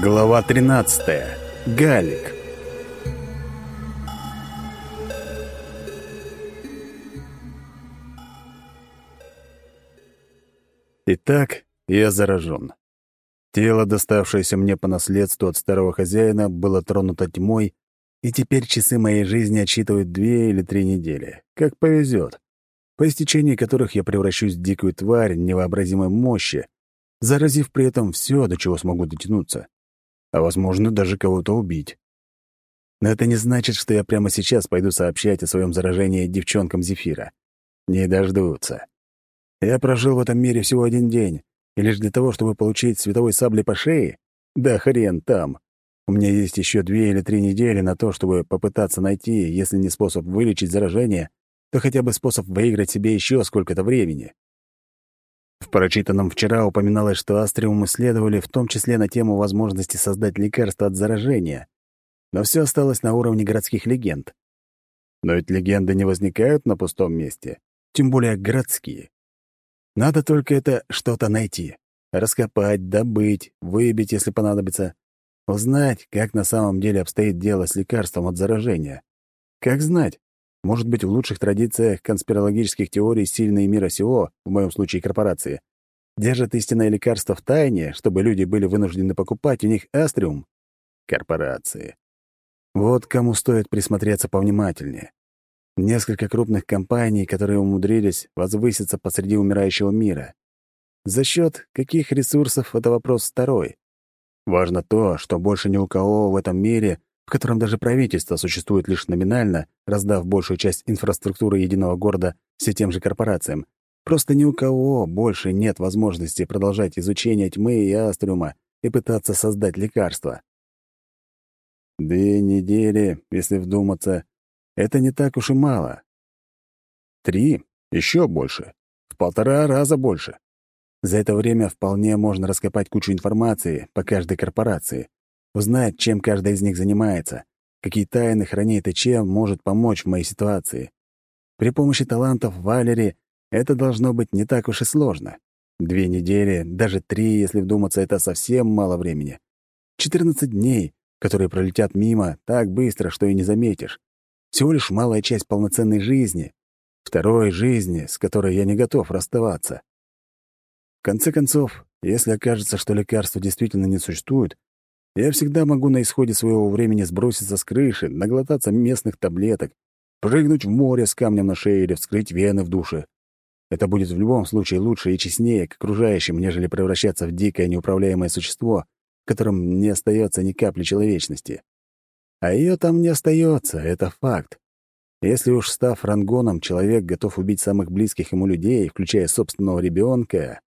Глава 13. Галик. Итак, я заражен. Тело, доставшееся мне по наследству от старого хозяина, было тронуто тьмой, и теперь часы моей жизни отсчитывают две или три недели. Как повезет. По истечении которых я превращусь в дикую тварь невообразимой мощи, заразив при этом все, до чего смогу дотянуться а, возможно, даже кого-то убить. Но это не значит, что я прямо сейчас пойду сообщать о своем заражении девчонкам Зефира. Не дождутся. Я прожил в этом мире всего один день, и лишь для того, чтобы получить световой сабли по шее? Да хрен там. У меня есть еще две или три недели на то, чтобы попытаться найти, если не способ вылечить заражение, то хотя бы способ выиграть себе еще сколько-то времени. В прочитанном вчера упоминалось, что Астриум исследовали в том числе на тему возможности создать лекарство от заражения. Но все осталось на уровне городских легенд. Но ведь легенды не возникают на пустом месте, тем более городские. Надо только это что-то найти, раскопать, добыть, выбить, если понадобится, узнать, как на самом деле обстоит дело с лекарством от заражения. Как знать, может быть, в лучших традициях конспирологических теорий сильные мира сего, в моем случае корпорации, держат истинное лекарство в тайне, чтобы люди были вынуждены покупать у них астриум? Корпорации. Вот кому стоит присмотреться повнимательнее. Несколько крупных компаний, которые умудрились возвыситься посреди умирающего мира. За счет каких ресурсов — это вопрос второй. Важно то, что больше ни у кого в этом мире котором даже правительство существует лишь номинально, раздав большую часть инфраструктуры единого города все тем же корпорациям. Просто ни у кого больше нет возможности продолжать изучение тьмы и астриума и пытаться создать лекарства. Две недели, если вдуматься, это не так уж и мало. Три — еще больше. В полтора раза больше. За это время вполне можно раскопать кучу информации по каждой корпорации, узнать, чем каждая из них занимается, какие тайны хранит и чем может помочь в моей ситуации. При помощи талантов Валери это должно быть не так уж и сложно. Две недели, даже три, если вдуматься, это совсем мало времени. Четырнадцать дней, которые пролетят мимо так быстро, что и не заметишь. Всего лишь малая часть полноценной жизни, второй жизни, с которой я не готов расставаться. В конце концов, если окажется, что лекарства действительно не существует, я всегда могу на исходе своего времени сброситься с крыши, наглотаться местных таблеток, прыгнуть в море с камнем на шее или вскрыть вены в душе. Это будет в любом случае лучше и честнее к окружающим, нежели превращаться в дикое неуправляемое существо, в не остается ни капли человечности. А ее там не остается, это факт. Если уж став рангоном, человек готов убить самых близких ему людей, включая собственного ребенка,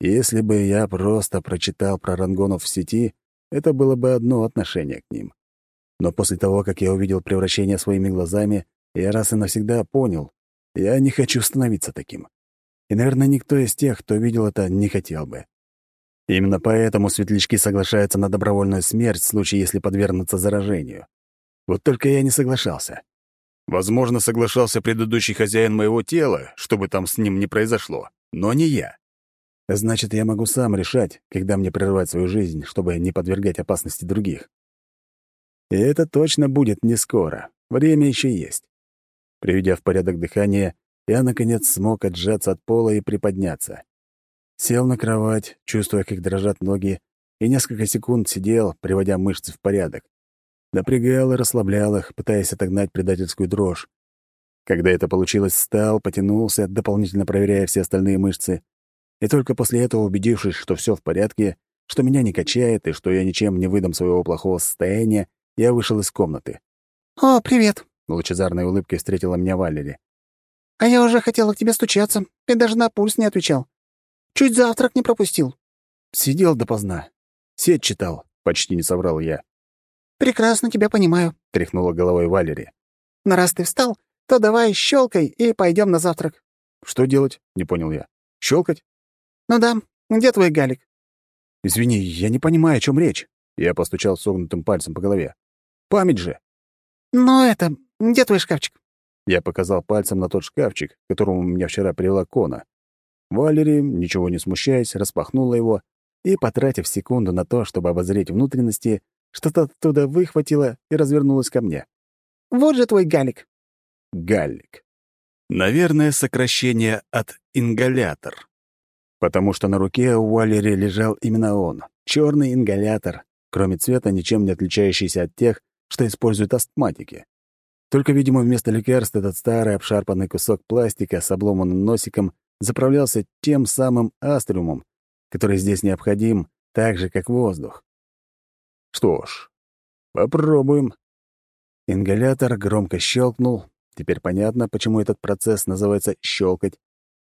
если бы я просто прочитал про рангонов в сети, это было бы одно отношение к ним. Но после того, как я увидел превращение своими глазами, я раз и навсегда понял, я не хочу становиться таким. И, наверное, никто из тех, кто видел это, не хотел бы. Именно поэтому светлячки соглашаются на добровольную смерть в случае, если подвергнутся заражению. Вот только я не соглашался. Возможно, соглашался предыдущий хозяин моего тела, чтобы там с ним не произошло, но не я. Значит, я могу сам решать, когда мне прервать свою жизнь, чтобы не подвергать опасности других. И это точно будет не скоро. Время еще есть. Приведя в порядок дыхание, я, наконец, смог отжаться от пола и приподняться. Сел на кровать, чувствуя, как дрожат ноги, и несколько секунд сидел, приводя мышцы в порядок. Напрягал и расслаблял их, пытаясь отогнать предательскую дрожь. Когда это получилось, встал, потянулся, дополнительно проверяя все остальные мышцы, и только после этого, убедившись, что все в порядке, что меня не качает и что я ничем не выдам своего плохого состояния, я вышел из комнаты. «О, привет!» — лучезарной улыбкой встретила меня Валери. «А я уже хотела к тебе стучаться. Ты даже на пульс не отвечал. Чуть завтрак не пропустил». «Сидел допоздна. Сеть читал», — почти не соврал я. «Прекрасно тебя понимаю», — тряхнула головой Валери. «Но раз ты встал, то давай щелкай и пойдем на завтрак». «Что делать?» — не понял я. «Щелкать?» «Ну да. Где твой Галик?» «Извини, я не понимаю, о чем речь». Я постучал согнутым пальцем по голове. «Память же!» «Ну это... Где твой шкафчик?» Я показал пальцем на тот шкафчик, к которому меня вчера привела Кона. Валери, ничего не смущаясь, распахнула его и, потратив секунду на то, чтобы обозреть внутренности, что-то оттуда выхватило и развернулось ко мне. «Вот же твой галик!» Галлик. Наверное, сокращение от ингалятор. Потому что на руке у Валери лежал именно он. черный ингалятор, кроме цвета, ничем не отличающийся от тех, что используют астматики. Только, видимо, вместо лекарств этот старый обшарпанный кусок пластика с обломанным носиком заправлялся тем самым астриумом, который здесь необходим так же, как воздух. Что ж, попробуем. Ингалятор громко щелкнул. Теперь понятно, почему этот процесс называется «щелкать».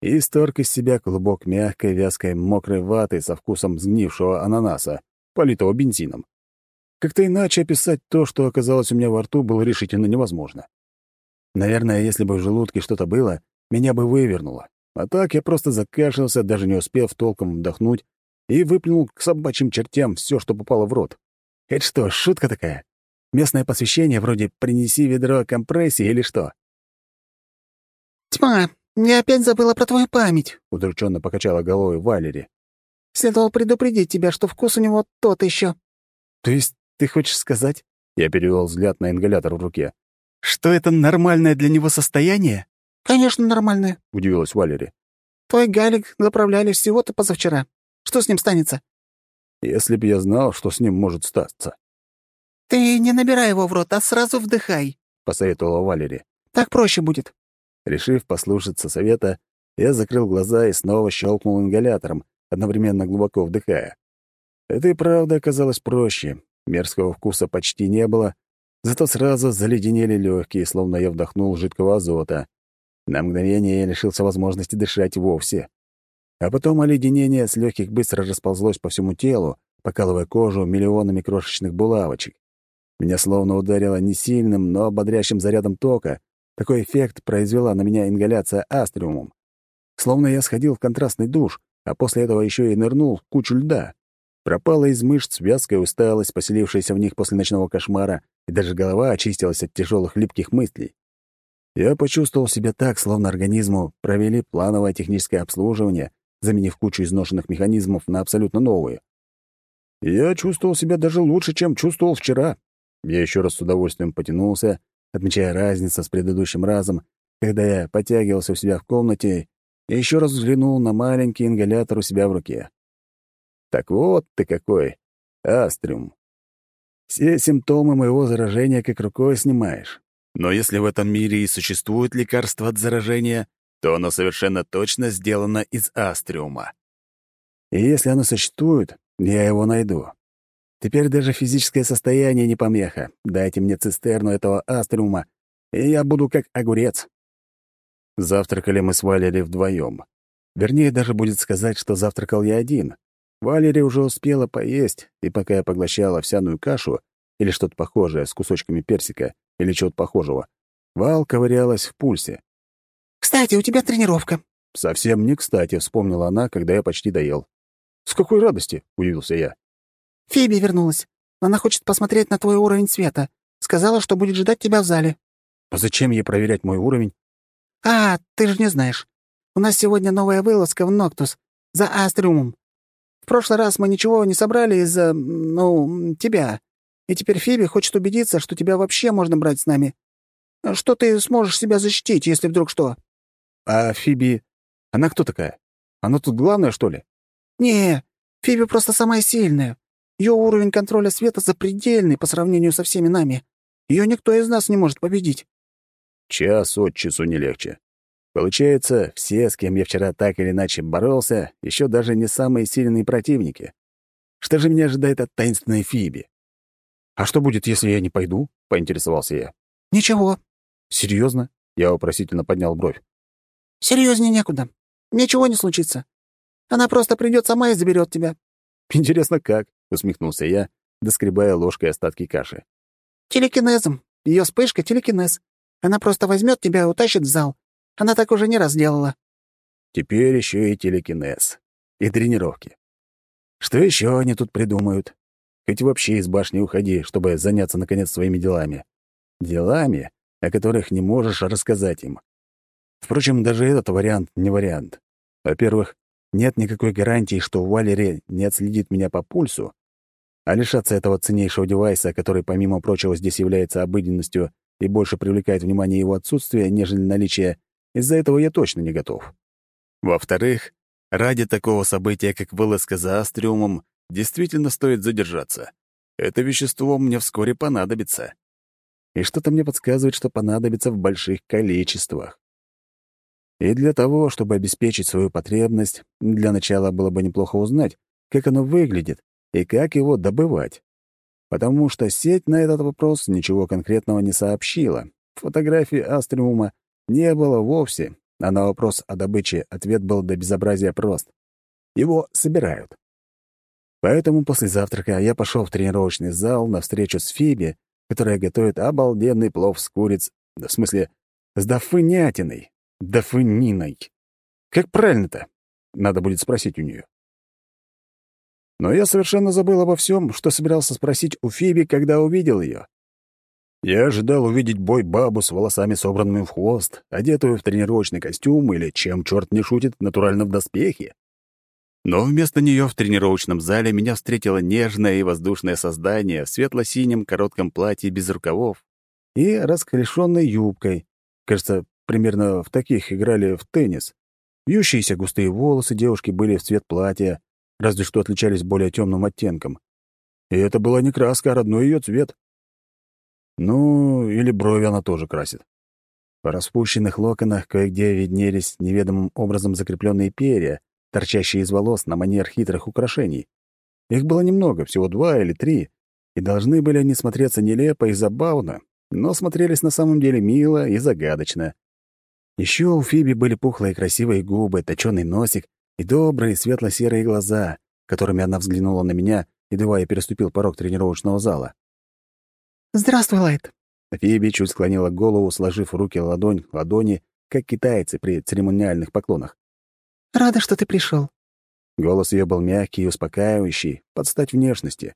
И исторг из себя клубок мягкой, вязкой, мокрой ваты со вкусом сгнившего ананаса, политого бензином. Как-то иначе описать то, что оказалось у меня во рту, было решительно невозможно. Наверное, если бы в желудке что-то было, меня бы вывернуло. А так я просто закашлялся, даже не успев толком вдохнуть, и выплюнул к собачьим чертям все, что попало в рот. Это что, шутка такая? Местное посвящение вроде «принеси ведро компрессии» или что? «Тьма, я опять забыла про твою память», — удрученно покачала головой Валери. «Следовало предупредить тебя, что вкус у него тот еще. «То есть ты хочешь сказать?» Я перевел взгляд на ингалятор в руке. «Что это нормальное для него состояние?» «Конечно, нормальное», — удивилась Валери. «Твой галик заправляли всего-то позавчера. Что с ним станется?» «Если б я знал, что с ним может статься». «Ты не набирай его в рот, а сразу вдыхай», — посоветовала Валери. «Так проще будет». Решив послушаться совета, я закрыл глаза и снова щелкнул ингалятором, одновременно глубоко вдыхая. Это и правда оказалось проще. Мерзкого вкуса почти не было, зато сразу заледенели легкие, словно я вдохнул жидкого азота. На мгновение я лишился возможности дышать вовсе. А потом оледенение с легких быстро расползлось по всему телу, покалывая кожу миллионами крошечных булавочек. Меня словно ударило не сильным, но бодрящим зарядом тока. Такой эффект произвела на меня ингаляция астриумом. Словно я сходил в контрастный душ, а после этого еще и нырнул в кучу льда. Пропала из мышц вязкая усталость, поселившаяся в них после ночного кошмара, и даже голова очистилась от тяжелых липких мыслей. Я почувствовал себя так, словно организму провели плановое техническое обслуживание, заменив кучу изношенных механизмов на абсолютно новые. Я чувствовал себя даже лучше, чем чувствовал вчера. Я еще раз с удовольствием потянулся, отмечая разницу с предыдущим разом, когда я потягивался у себя в комнате и еще раз взглянул на маленький ингалятор у себя в руке. Так вот ты какой, астриум. Все симптомы моего заражения как рукой снимаешь. Но если в этом мире и существует лекарство от заражения, то оно совершенно точно сделано из астриума. И если оно существует, я его найду. Теперь даже физическое состояние не помеха. Дайте мне цистерну этого астриума, и я буду как огурец. Завтракали мы с Валери вдвоем. Вернее, даже будет сказать, что завтракал я один. Валерия уже успела поесть, и пока я поглощала овсяную кашу или что-то похожее с кусочками персика или чего-то похожего, Вал ковырялась в пульсе. «Кстати, у тебя тренировка». «Совсем не кстати», — вспомнила она, когда я почти доел. «С какой радости?» — удивился я. «Фиби вернулась. Она хочет посмотреть на твой уровень света. Сказала, что будет ждать тебя в зале». «А зачем ей проверять мой уровень?» «А, ты же не знаешь. У нас сегодня новая вылазка в Ноктус. За Астриумом. В прошлый раз мы ничего не собрали из-за, ну, тебя. И теперь Фиби хочет убедиться, что тебя вообще можно брать с нами. Что ты сможешь себя защитить, если вдруг что?» «А Фиби... Она кто такая? Она тут главная, что ли?» «Не, Фиби просто самая сильная. Ее уровень контроля света запредельный по сравнению со всеми нами. Ее никто из нас не может победить». Час от часу не легче. Получается, все, с кем я вчера так или иначе боролся, еще даже не самые сильные противники. Что же меня ожидает от таинственной Фиби? «А что будет, если я не пойду?» — поинтересовался я. «Ничего». «Серьезно?» — я вопросительно поднял бровь. «Серьезнее некуда. Ничего не случится. Она просто придет сама и заберет тебя». «Интересно, как?» — усмехнулся я, доскребая ложкой остатки каши. «Телекинезом. Ее вспышка — телекинез. Она просто возьмет тебя и утащит в зал. Она так уже не раз делала». Теперь еще и телекинез. И тренировки. Что еще они тут придумают? Хоть вообще из башни уходи, чтобы заняться, наконец, своими делами. Делами, о которых не можешь рассказать им. Впрочем, даже этот вариант не вариант. Во-первых, нет никакой гарантии, что Валери не отследит меня по пульсу, а лишаться этого ценнейшего девайса, который, помимо прочего, здесь является обыденностью и больше привлекает внимание его отсутствие, нежели наличие, из-за этого я точно не готов. Во-вторых, ради такого события, как вылазка за астриумом, действительно стоит задержаться. Это вещество мне вскоре понадобится. И что-то мне подсказывает, что понадобится в больших количествах. И для того, чтобы обеспечить свою потребность, для начала было бы неплохо узнать, как оно выглядит и как его добывать. Потому что сеть на этот вопрос ничего конкретного не сообщила. Фотографии Астриума не было вовсе, а на вопрос о добыче ответ был до безобразия прост. Его собирают. Поэтому после завтрака я пошел в тренировочный зал на встречу с Фиби, которая готовит обалденный плов с куриц, в смысле, с дофынятиной, дофыниной. Как правильно-то? Надо будет спросить у нее. Но я совершенно забыл обо всем, что собирался спросить у Фиби, когда увидел ее. Я ожидал увидеть бой-бабу с волосами собранными в хвост, одетую в тренировочный костюм или, чем черт не шутит, натурально в доспехе. Но вместо нее в тренировочном зале меня встретило нежное и воздушное создание в светло-синем коротком платье без рукавов и раскрешенной юбкой. Кажется, примерно в таких играли в теннис. Вьющиеся густые волосы девушки были в цвет платья, разве что отличались более темным оттенком. И это была не краска, а родной ее цвет. Ну, или брови она тоже красит. По распущенных локонах кое-где виднелись неведомым образом закрепленные перья, торчащие из волос на манер хитрых украшений. Их было немного, всего два или три, и должны были они смотреться нелепо и забавно, но смотрелись на самом деле мило и загадочно. Еще у Фиби были пухлые красивые губы, точёный носик и добрые светло-серые глаза, которыми она взглянула на меня, едва я переступил порог тренировочного зала. «Здравствуй, Лайт». Фиби чуть склонила голову, сложив руки ладонь к ладони, как китайцы при церемониальных поклонах. Рада, что ты пришел. Голос ее был мягкий и успокаивающий, под стать внешности.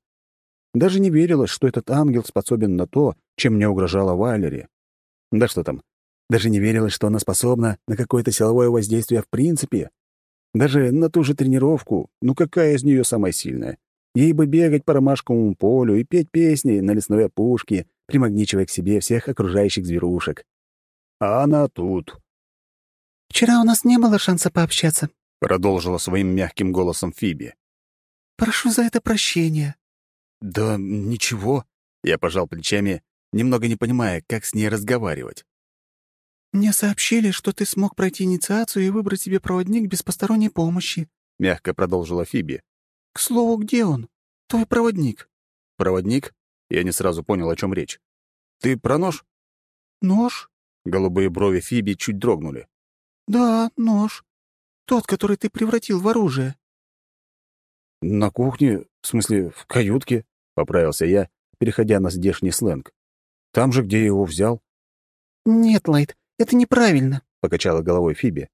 Даже не верилось, что этот ангел способен на то, чем мне угрожала Валери. Да что там, даже не верилось, что она способна на какое-то силовое воздействие в принципе. Даже на ту же тренировку, ну какая из нее самая сильная? Ей бы бегать по ромашковому полю и петь песни на лесной опушке, примагничивая к себе всех окружающих зверушек. А она тут, «Вчера у нас не было шанса пообщаться», — продолжила своим мягким голосом Фиби. «Прошу за это прощения». «Да ничего», — я пожал плечами, немного не понимая, как с ней разговаривать. «Мне сообщили, что ты смог пройти инициацию и выбрать себе проводник без посторонней помощи», — мягко продолжила Фиби. «К слову, где он? Твой проводник?» «Проводник?» Я не сразу понял, о чем речь. «Ты про нож?» «Нож?» Голубые брови Фиби чуть дрогнули. «Да, нож. Тот, который ты превратил в оружие». «На кухне, в смысле, в каютке», — поправился я, переходя на здешний сленг. «Там же, где я его взял». «Нет, Лайт, это неправильно», — покачала головой Фиби.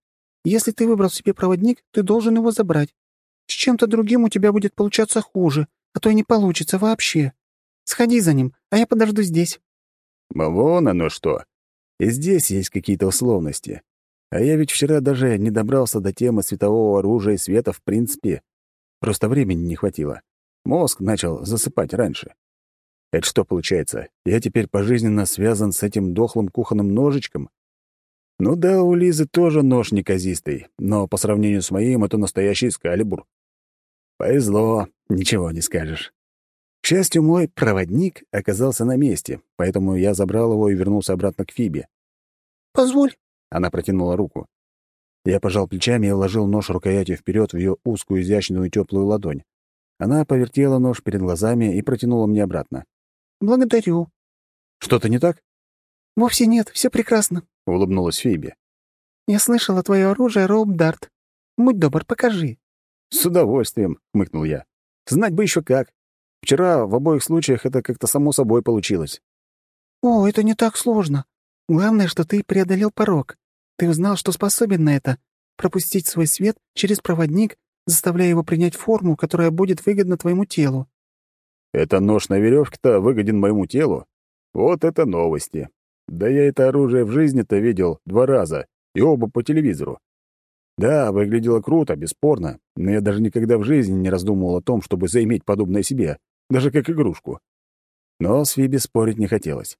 «Если ты выбрал себе проводник, ты должен его забрать. С чем-то другим у тебя будет получаться хуже, а то и не получится вообще. Сходи за ним, а я подожду здесь». «Вон оно что. И здесь есть какие-то условности. А я ведь вчера даже не добрался до темы светового оружия и света в принципе. Просто времени не хватило. Мозг начал засыпать раньше. Это что получается? Я теперь пожизненно связан с этим дохлым кухонным ножичком? Ну да, у Лизы тоже нож неказистый, но по сравнению с моим это настоящий скалибур. Повезло, ничего не скажешь. К счастью, мой проводник оказался на месте, поэтому я забрал его и вернулся обратно к Фибе. «Позволь», она протянула руку. Я пожал плечами и вложил нож рукоятью вперед в ее узкую, изящную, теплую ладонь. Она повертела нож перед глазами и протянула мне обратно. «Благодарю». «Что-то не так?» «Вовсе нет, все прекрасно», — улыбнулась Фиби. «Я слышала твое оружие, Роуп Дарт. Будь добр, покажи». «С удовольствием», — хмыкнул я. «Знать бы еще как. Вчера в обоих случаях это как-то само собой получилось». «О, это не так сложно. Главное, что ты преодолел порог. Ты узнал, что способен на это — пропустить свой свет через проводник, заставляя его принять форму, которая будет выгодна твоему телу. Это нож на веревке-то выгоден моему телу? Вот это новости. Да я это оружие в жизни-то видел два раза, и оба по телевизору. Да, выглядело круто, бесспорно, но я даже никогда в жизни не раздумывал о том, чтобы заиметь подобное себе, даже как игрушку. Но с Фиби спорить не хотелось.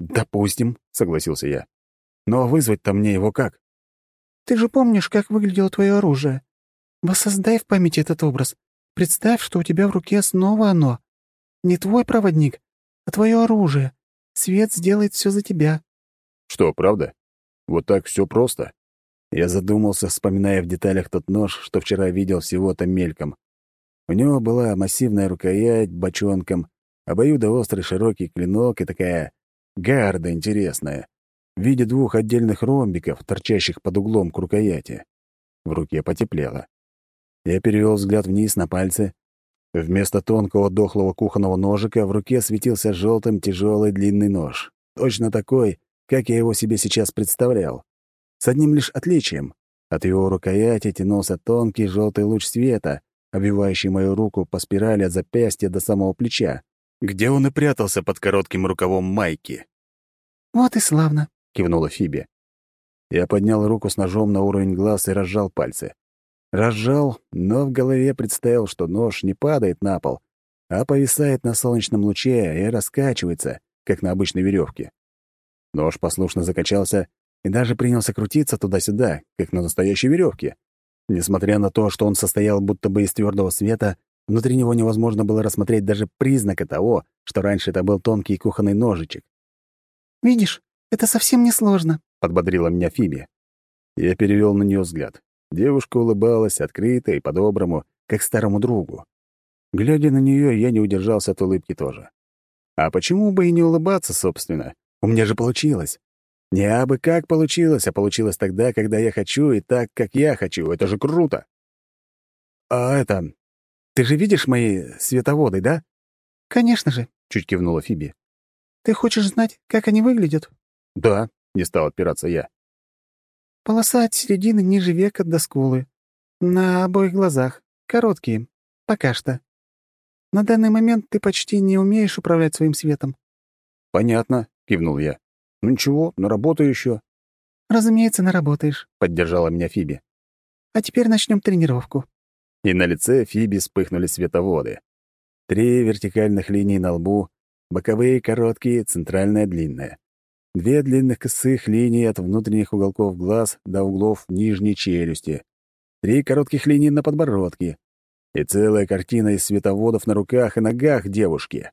«Допустим», — согласился я. «Но вызвать-то мне его как?» «Ты же помнишь, как выглядело твое оружие? Воссоздай в памяти этот образ. Представь, что у тебя в руке снова оно. Не твой проводник, а твое оружие. Свет сделает все за тебя». «Что, правда? Вот так все просто?» Я задумался, вспоминая в деталях тот нож, что вчера видел всего-то мельком. У него была массивная рукоять бочонком, обоюдоострый широкий клинок и такая гарда интересная, в виде двух отдельных ромбиков, торчащих под углом к рукояти. В руке потеплело. Я перевел взгляд вниз на пальцы. Вместо тонкого дохлого кухонного ножика в руке светился желтым тяжелый длинный нож. Точно такой, как я его себе сейчас представлял с одним лишь отличием. От его рукояти тянулся тонкий желтый луч света, обвивающий мою руку по спирали от запястья до самого плеча, где он и прятался под коротким рукавом майки. «Вот и славно», — кивнула Фиби. Я поднял руку с ножом на уровень глаз и разжал пальцы. Разжал, но в голове представил, что нож не падает на пол, а повисает на солнечном луче и раскачивается, как на обычной веревке. Нож послушно закачался и даже принялся крутиться туда-сюда, как на настоящей веревке. Несмотря на то, что он состоял будто бы из твердого света, внутри него невозможно было рассмотреть даже признака того, что раньше это был тонкий кухонный ножичек. «Видишь, это совсем не сложно», — подбодрила меня Фиби. Я перевел на нее взгляд. Девушка улыбалась открыто и по-доброму, как старому другу. Глядя на нее, я не удержался от улыбки тоже. А почему бы и не улыбаться, собственно? У меня же получилось. Не абы как получилось, а получилось тогда, когда я хочу, и так, как я хочу. Это же круто. А это... Ты же видишь мои световоды, да? Конечно же, — чуть кивнула Фиби. Ты хочешь знать, как они выглядят? Да, — не стал отпираться я. Полоса от середины ниже века до скулы. На обоих глазах. Короткие. Пока что. На данный момент ты почти не умеешь управлять своим светом. Понятно, — кивнул я. «Ну ничего, наработаю еще». «Разумеется, наработаешь», — поддержала меня Фиби. «А теперь начнем тренировку». И на лице Фиби вспыхнули световоды. Три вертикальных линии на лбу, боковые короткие, центральная длинная. Две длинных косых линии от внутренних уголков глаз до углов нижней челюсти. Три коротких линии на подбородке. И целая картина из световодов на руках и ногах девушки.